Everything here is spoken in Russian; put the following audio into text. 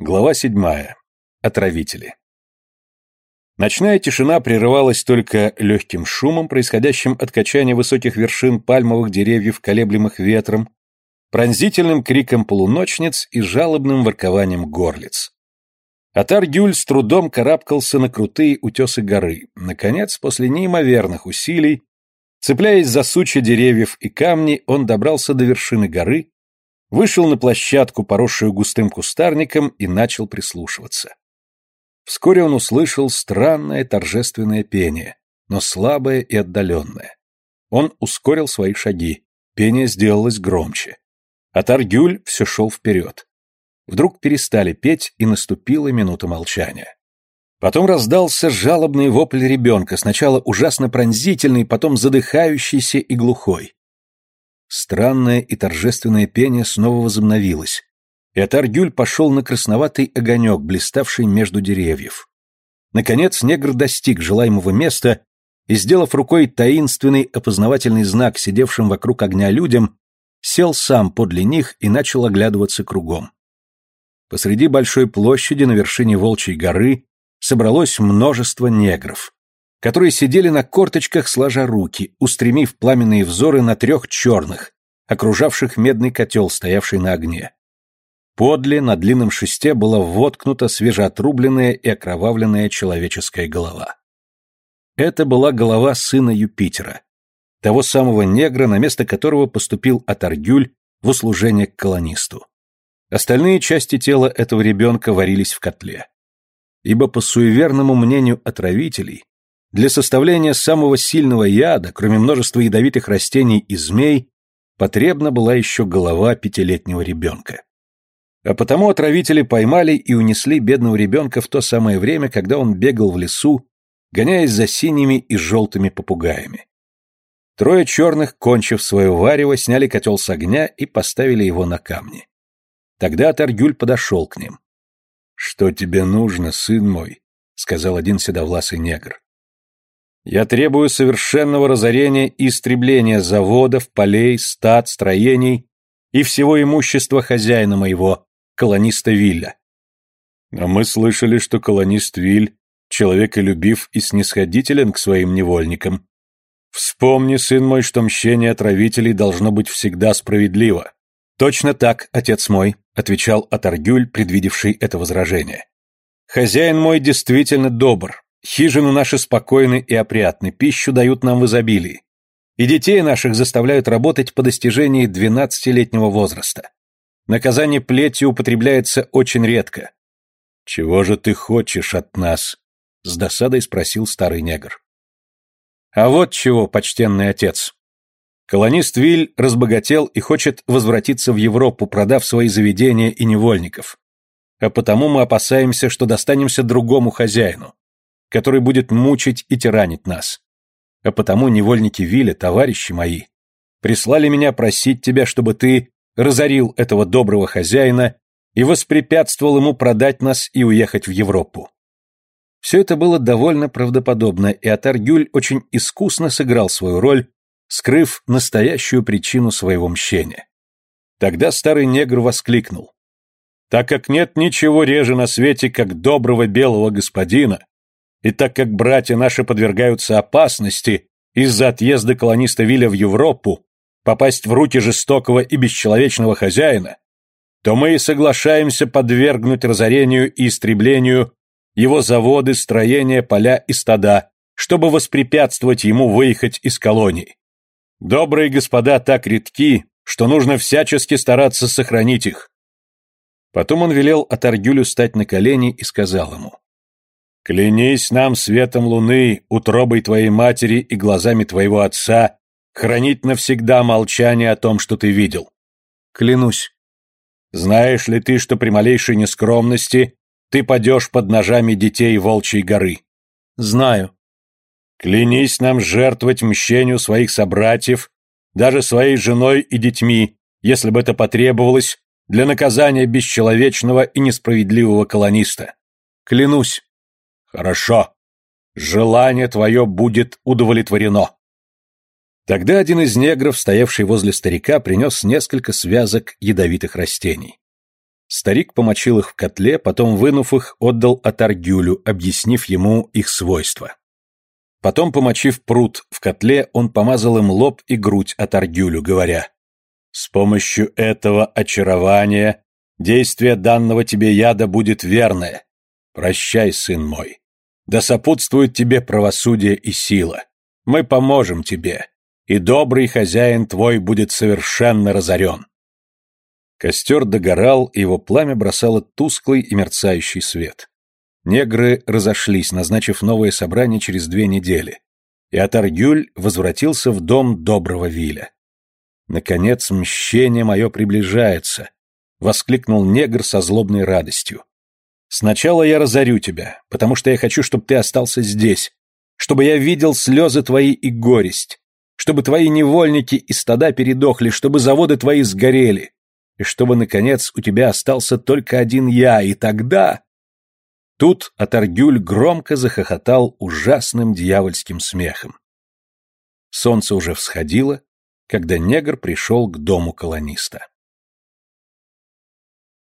Глава седьмая. Отравители. Ночная тишина прерывалась только легким шумом, происходящим от качания высоких вершин пальмовых деревьев, колеблемых ветром, пронзительным криком полуночниц и жалобным воркованием горлиц. Атар-Гюль с трудом карабкался на крутые утесы горы. Наконец, после неимоверных усилий, цепляясь за сучья деревьев и камни, он добрался до вершины горы, вышел на площадку, поросшую густым кустарником, и начал прислушиваться. Вскоре он услышал странное торжественное пение, но слабое и отдаленное. Он ускорил свои шаги, пение сделалось громче. А Таргюль все шел вперед. Вдруг перестали петь, и наступила минута молчания. Потом раздался жалобный вопль ребенка, сначала ужасно пронзительный, потом задыхающийся и глухой. Странное и торжественное пение снова возобновилось, и Атаргюль пошел на красноватый огонек, блиставший между деревьев. Наконец негр достиг желаемого места и, сделав рукой таинственный опознавательный знак сидевшим вокруг огня людям, сел сам подле них и начал оглядываться кругом. Посреди большой площади на вершине Волчьей горы собралось множество негров которые сидели на корточках, сложа руки, устремив пламенные взоры на трех черных, окружавших медный котел, стоявший на огне. Подле, на длинном шесте, была воткнута свежеотрубленная и окровавленная человеческая голова. Это была голова сына Юпитера, того самого негра, на место которого поступил Атаргюль в услужение к колонисту. Остальные части тела этого ребенка варились в котле. Ибо по суеверному мнению отравителей, для составления самого сильного яда, кроме множества ядовитых растений и змей, потребна была еще голова пятилетнего ребенка. А потому отравители поймали и унесли бедного ребенка в то самое время, когда он бегал в лесу, гоняясь за синими и желтыми попугаями. Трое черных, кончив свое варево, сняли котел с огня и поставили его на камни. Тогда Таргюль подошел к ним. «Что тебе нужно, сын мой?» — сказал один седовласый негр. Я требую совершенного разорения и истребления заводов, полей, стад, строений и всего имущества хозяина моего, колониста Вилля. А мы слышали, что колонист Виль человеколюбив и снисходителен к своим невольникам. Вспомни, сын мой, что мщение отравителей должно быть всегда справедливо. Точно так, отец мой, отвечал Атаргюль, предвидевший это возражение. Хозяин мой действительно добр, Хижины наши спокойны и опрятны, пищу дают нам в изобилии. И детей наших заставляют работать по достижении двенадцатилетнего возраста. Наказание плетью употребляется очень редко. «Чего же ты хочешь от нас?» — с досадой спросил старый негр. «А вот чего, почтенный отец. Колонист Виль разбогател и хочет возвратиться в Европу, продав свои заведения и невольников. А потому мы опасаемся, что достанемся другому хозяину, который будет мучить и тиранить нас. А потому невольники Вилля, товарищи мои, прислали меня просить тебя, чтобы ты разорил этого доброго хозяина и воспрепятствовал ему продать нас и уехать в Европу. Все это было довольно правдоподобно, и Атаргюль очень искусно сыграл свою роль, скрыв настоящую причину своего мщения. Тогда старый негр воскликнул. «Так как нет ничего реже на свете, как доброго белого господина, и так как братья наши подвергаются опасности из-за отъезда колониста Виля в Европу, попасть в руки жестокого и бесчеловечного хозяина, то мы и соглашаемся подвергнуть разорению и истреблению его заводы, строения, поля и стада, чтобы воспрепятствовать ему выехать из колоний. Добрые господа так редки, что нужно всячески стараться сохранить их. Потом он велел Атаргюлю стать на колени и сказал ему, Клянись нам светом луны, утробой твоей матери и глазами твоего отца, хранить навсегда молчание о том, что ты видел. Клянусь. Знаешь ли ты, что при малейшей нескромности ты падешь под ножами детей Волчьей горы? Знаю. Клянись нам жертвовать мщению своих собратьев, даже своей женой и детьми, если бы это потребовалось, для наказания бесчеловечного и несправедливого колониста. Клянусь. Хорошо. Желание твое будет удовлетворено. Тогда один из негров, стоявший возле старика, принес несколько связок ядовитых растений. Старик помочил их в котле, потом, вынув их, отдал Атаргюлю, объяснив ему их свойства. Потом, помочив пруд в котле, он помазал им лоб и грудь Атаргюлю, говоря, «С помощью этого очарования действие данного тебе яда будет верное. Прощай, сын мой. Да сопутствует тебе правосудие и сила. Мы поможем тебе, и добрый хозяин твой будет совершенно разорен». Костер догорал, и его пламя бросало тусклый и мерцающий свет. Негры разошлись, назначив новое собрание через две недели, и Атаргюль возвратился в дом доброго Виля. «Наконец мщение мое приближается», — воскликнул негр со злобной радостью. «Сначала я разорю тебя, потому что я хочу, чтобы ты остался здесь, чтобы я видел слезы твои и горесть, чтобы твои невольники и стада передохли, чтобы заводы твои сгорели, и чтобы, наконец, у тебя остался только один я, и тогда...» Тут Атаргюль громко захохотал ужасным дьявольским смехом. Солнце уже всходило, когда негр пришел к дому колониста.